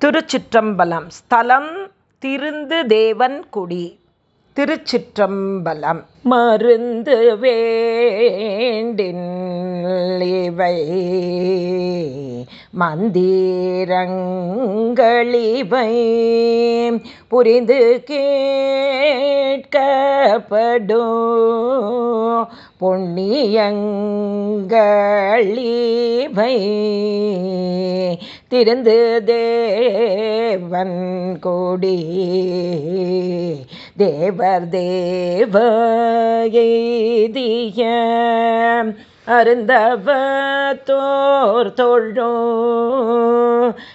திருச்சிற்றம்பலம். ஸ்தலம் திருந்து தேவன் குடி. திருச்சிற்றம்பலம். மருந்து வேண்டின் இவை. மந்திரங்களிவை புரிந்து கேட்கப்படும். பொன்னியங்களிவை திருந்து தேவன் கொடி. தேவர் தேவ எய்திய அருந்தவ தோர் தோழோ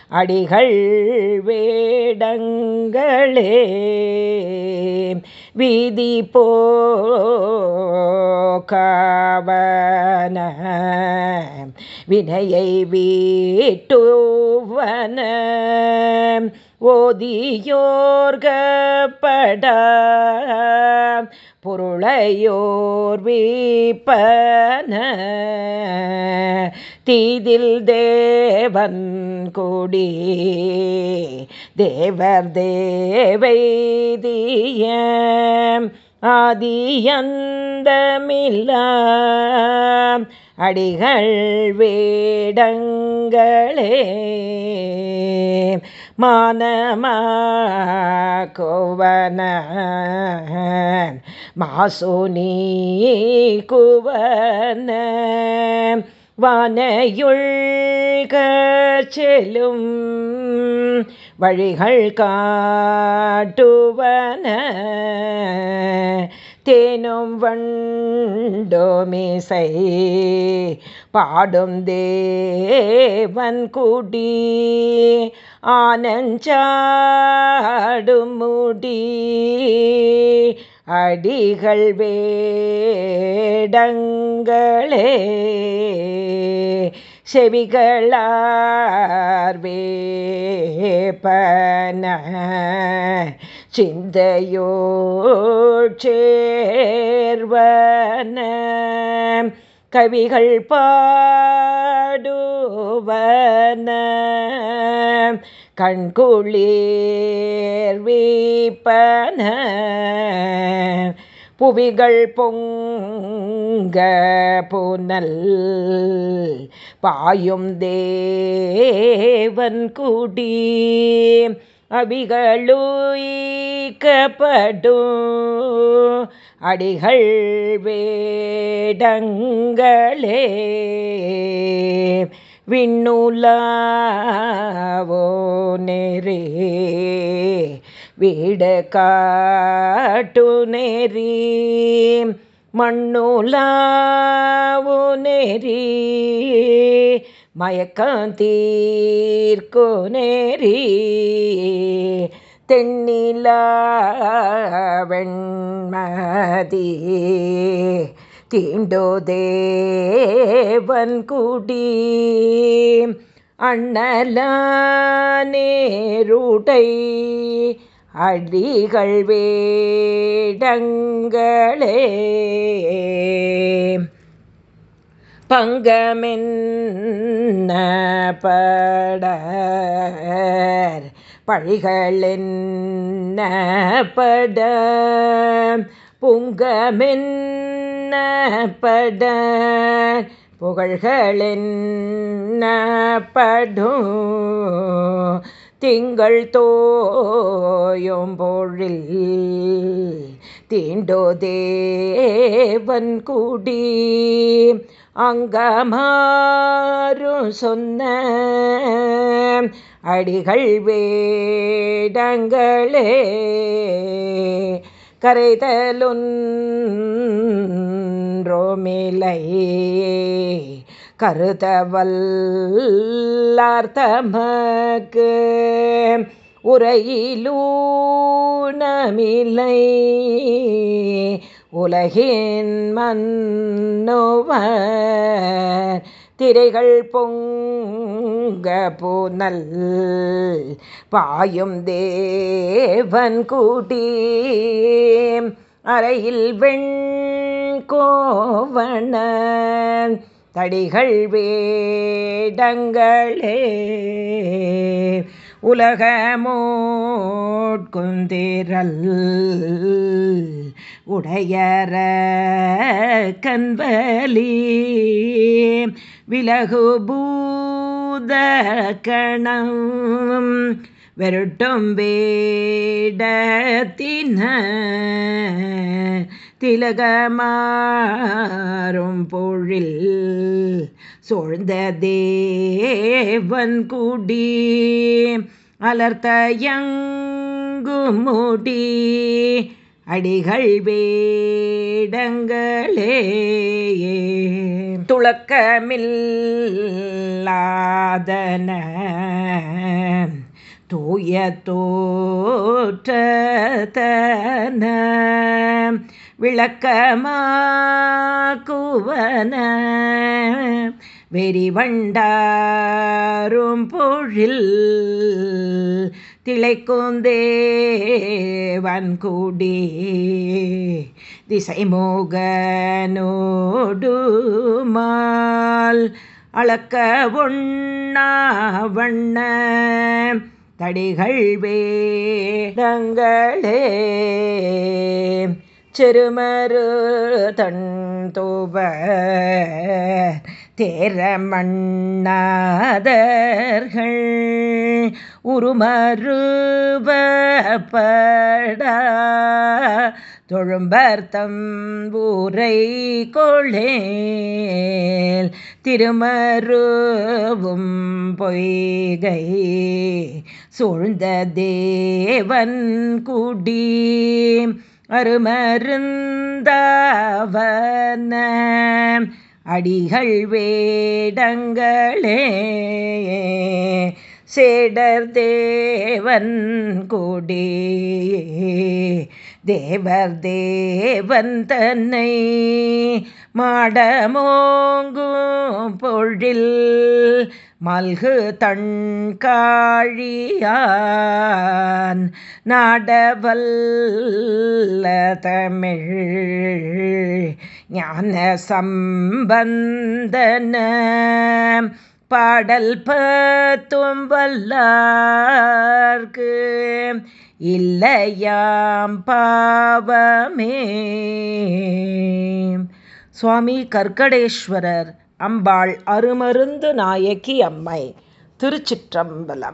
அடிகள் வேடங்களே. வீதி போக்கவன வினையை வீட்டுவன ஓதியோர்கப்பட பொருளையோர் தீதில் தேவன் கொடி தேவர் தேவைதிய ஆதியந்தமில்ல. அடிகள் வேடங்களே மானமா கோவன மாசோனி குவன வானையுள்க செல்லும் வழிகள் காட்டுவன. தேனும் வண்டோமிசை பாடும் தேவன் குடி ஆனஞ்சாடும் முடி அடிகள் வேடங்களே செவிகளார் வேப்பன. சிந்தையோட்சேர்வன கவிகள் பாடுவன. கண்குளிர் வீப்பன. புவிகள் பொங்க புனல். பாயும் தேவன் குடி. அபிகளூக்கப்படும் அடிகள் வேடங்களே. விண்ணுலாவோ நெறி வீடு காட்டு நெறி மண்ணுலாவோ நெறி மயக்கந்தீர்க்கு நேரி. தென்னிலா வெண்மதி தீண்டோ தேவன் குடி. அண்ணல நேருடை அடிகள் வேடங்களே. பங்கமென்னப்பட பழிகளென்னபட புங்கமென்னப்பட புகழ்களென்னப்படும் திங்கள் தோயும் பொழில் தீண்டோ தேவன் குடி அங்கமாறும் சொன்ன அடிகள் வேடங்களே கரைதலுன்றோமிலை கருதவல்லார்த்தமக்கு உரையிலூனமில்லை. உலகின் மன்னுவர் திரைகள் பொங்க போனல் பாயும் தேவன் கூட்டி அறையில் வெண் கோவணன் தடிகள் வேடங்களே உலகமோட்குந்திரல் உடையற கண்பலி விலகு பூத கணம் வெருட்டும் வேடத்தின திலகமாறும் பொழில் சூழ்ந்த தேவன் குடி அலர்த்தயங்கு முடி அடிகள் வேடங்களே துளக்கமில்லாதன தூய தோற்றதன விளக்கமாக்குவன வெறிவண்டாரும் பொழில் திளைக்குந்தேவன் கூடி திசை மோகனோடுமால் அளக்க ஒண்ணா வண்ண தடிகள் வேடங்களே செருமரு தன் தூப தேர மண்ணாதர்கள் உருமருவப்படா தொழும்பர்த்தம் ஊரை கொள்ளேல் திருமருவும் பொய்கை சூழ்ந்த தேவன் குடி அருமருந்தவன. அடிகள் வேடங்களே சேடர் தேவன் கொடி. தேவர் தேவன் தன்னை மாடமோங்கும் பொழில் மல்கு தண்காழியான் நாடவல்ல தமிழ் ஞான சம்பந்தன. பாடல் பத்தும் வல்லார்க்கு இல்லையாம் பாவமே. சுவாமி கர்கடேஸ்வரர் அம்பாள் அருமருந்து நாயகி அம்மை. திருச்சிற்றம்பலம்.